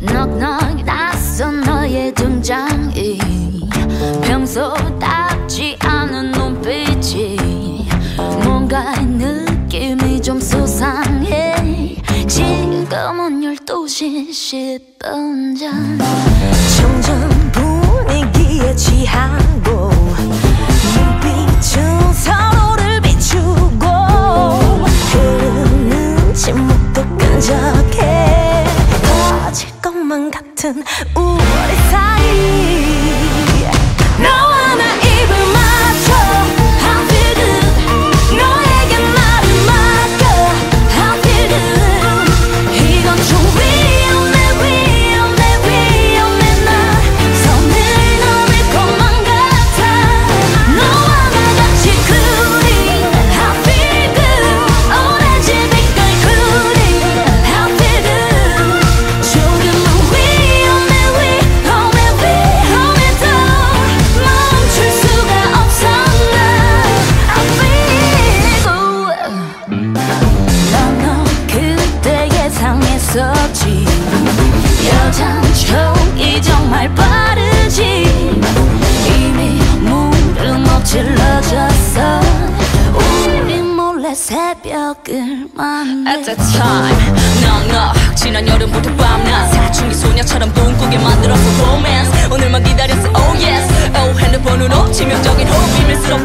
넉넉 낯선 너의 등장이 평소답 수상해 지금은 12시 10분 전. 점점 분위기에 취하고 눈빛은 서로를 비추고 흐르는 침묵도 끈적해 터질 것만 같은 우리 사이 예상했었지. 여잔 촉이 정말 빠르지. 이미 물은 엎질러졌어. 우리 몰래 새벽을 만나. At that time 넉넉 지난 여름부터 밤낮. 사춘기 소녀처럼 꿈꾸게 만들었어 romance. 오늘만 기다렸어 oh yes. Oh 핸드폰으로 치명적인 호흡 비밀스러운